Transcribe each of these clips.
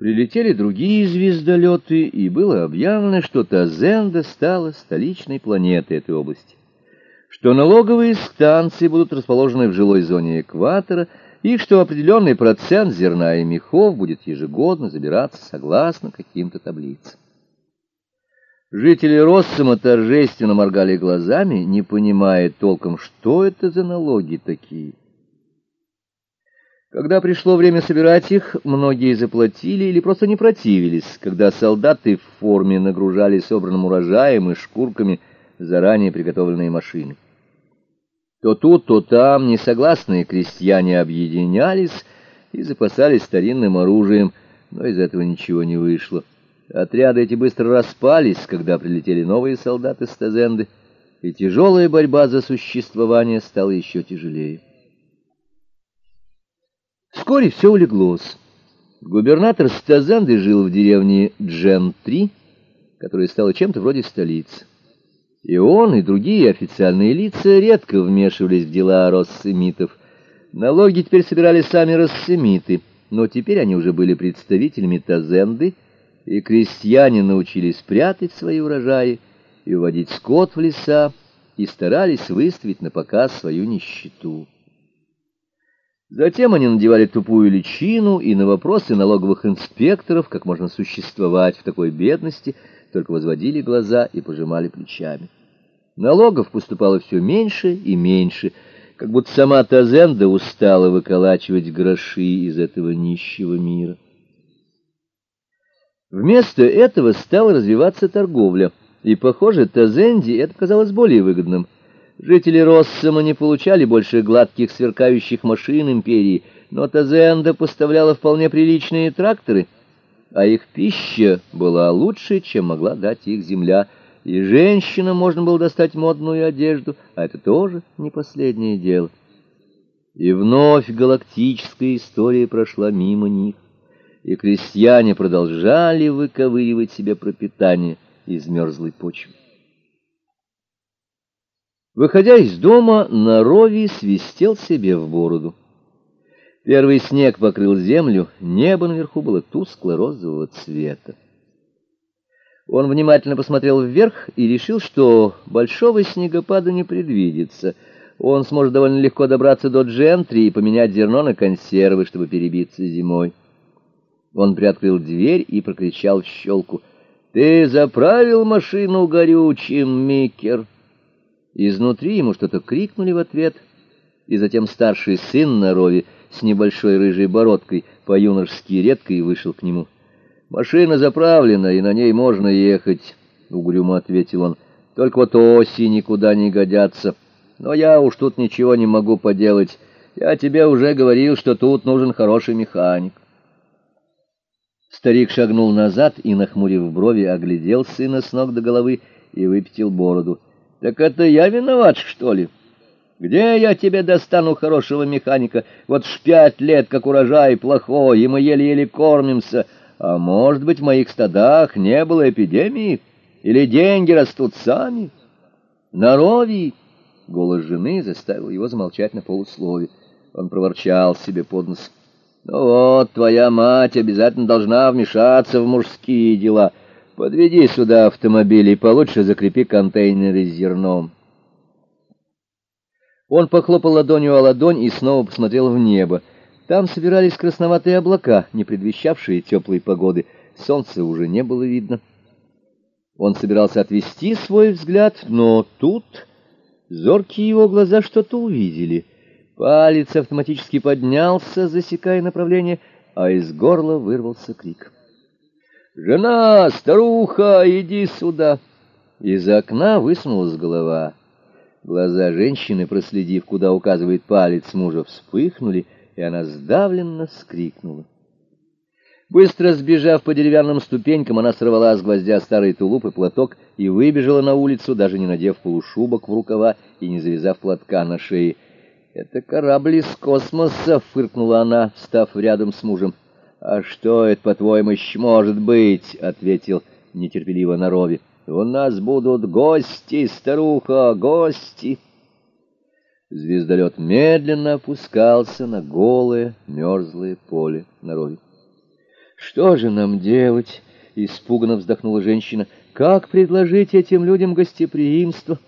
Прилетели другие звездолеты, и было объявлено, что Тазенда стала столичной планетой этой области, что налоговые станции будут расположены в жилой зоне экватора, и что определенный процент зерна и мехов будет ежегодно забираться согласно каким-то таблицам. Жители Россома торжественно моргали глазами, не понимая толком, что это за налоги такие. Когда пришло время собирать их, многие заплатили или просто не противились, когда солдаты в форме нагружали собранным урожаем и шкурками заранее приготовленные машины. То тут, то там несогласные крестьяне объединялись и запасались старинным оружием, но из этого ничего не вышло. Отряды эти быстро распались, когда прилетели новые солдаты с Тазенды, и тяжелая борьба за существование стала еще тяжелее. Вскоре все улеглось. Губернатор Стазанды жил в деревне Джем-3, которая стала чем-то вроде столицы. И он, и другие официальные лица редко вмешивались в дела россемитов. Налоги теперь собирали сами россемиты, но теперь они уже были представителями Тазенды, и крестьяне научились прятать свои урожаи и уводить скот в леса, и старались выставить на показ свою нищету. Затем они надевали тупую личину и на вопросы налоговых инспекторов, как можно существовать в такой бедности, только возводили глаза и пожимали плечами. Налогов поступало все меньше и меньше, как будто сама Тазенда устала выколачивать гроши из этого нищего мира. Вместо этого стала развиваться торговля, и, похоже, Тазенде это казалось более выгодным — Жители Россома не получали больше гладких сверкающих машин империи, но Тазенда поставляла вполне приличные тракторы, а их пища была лучше, чем могла дать их земля, и женщинам можно было достать модную одежду, а это тоже не последнее дело. И вновь галактическая история прошла мимо них, и крестьяне продолжали выковыривать себе пропитание из мерзлой почвы. Выходя из дома, Нарови свистел себе в бороду. Первый снег покрыл землю, небо наверху было тускло-розового цвета. Он внимательно посмотрел вверх и решил, что большого снегопада не предвидится. Он сможет довольно легко добраться до Джентри и поменять зерно на консервы, чтобы перебиться зимой. Он приоткрыл дверь и прокричал в щелку. «Ты заправил машину горючим, Микер?» Изнутри ему что-то крикнули в ответ, и затем старший сын Нарови с небольшой рыжей бородкой по-юношески редко и вышел к нему. «Машина заправлена, и на ней можно ехать», — угрюмо ответил он. «Только вот оси никуда не годятся. Но я уж тут ничего не могу поделать. Я тебе уже говорил, что тут нужен хороший механик». Старик шагнул назад и, нахмурив брови, оглядел сына с ног до головы и выпятил бороду. Так это я виноват, что ли? Где я тебе достану хорошего механика? Вот ж пять лет, как урожай плохой, и мы еле-еле кормимся. А может быть, в моих стадах не было эпидемии? Или деньги растут сами? Нарови! Голос жены заставил его замолчать на полуслове. Он проворчал себе под нос. «Ну вот, твоя мать обязательно должна вмешаться в мужские дела». Подведи сюда автомобиль и получше закрепи контейнеры с зерном. Он похлопал ладонью о ладонь и снова посмотрел в небо. Там собирались красноватые облака, не предвещавшие теплой погоды. Солнца уже не было видно. Он собирался отвести свой взгляд, но тут зоркие его глаза что-то увидели. Палец автоматически поднялся, засекая направление, а из горла вырвался крик. «Жена, старуха, иди сюда!» Из окна высунулась голова. Глаза женщины, проследив, куда указывает палец мужа, вспыхнули, и она сдавленно скрикнула. Быстро сбежав по деревянным ступенькам, она сорвала с гвоздя старый тулуп и платок и выбежала на улицу, даже не надев полушубок в рукава и не завязав платка на шее. «Это корабль из космоса!» — фыркнула она, встав рядом с мужем. «А что это, по-твоему, может быть?» — ответил нетерпеливо Нарови. «У нас будут гости, старуха, гости!» Звездолет медленно опускался на голое, мерзлое поле Нарови. «Что же нам делать?» — испуганно вздохнула женщина. «Как предложить этим людям гостеприимство?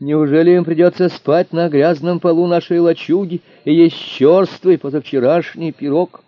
Неужели им придется спать на грязном полу нашей лачуги и есть черствый позавчерашний пирог?»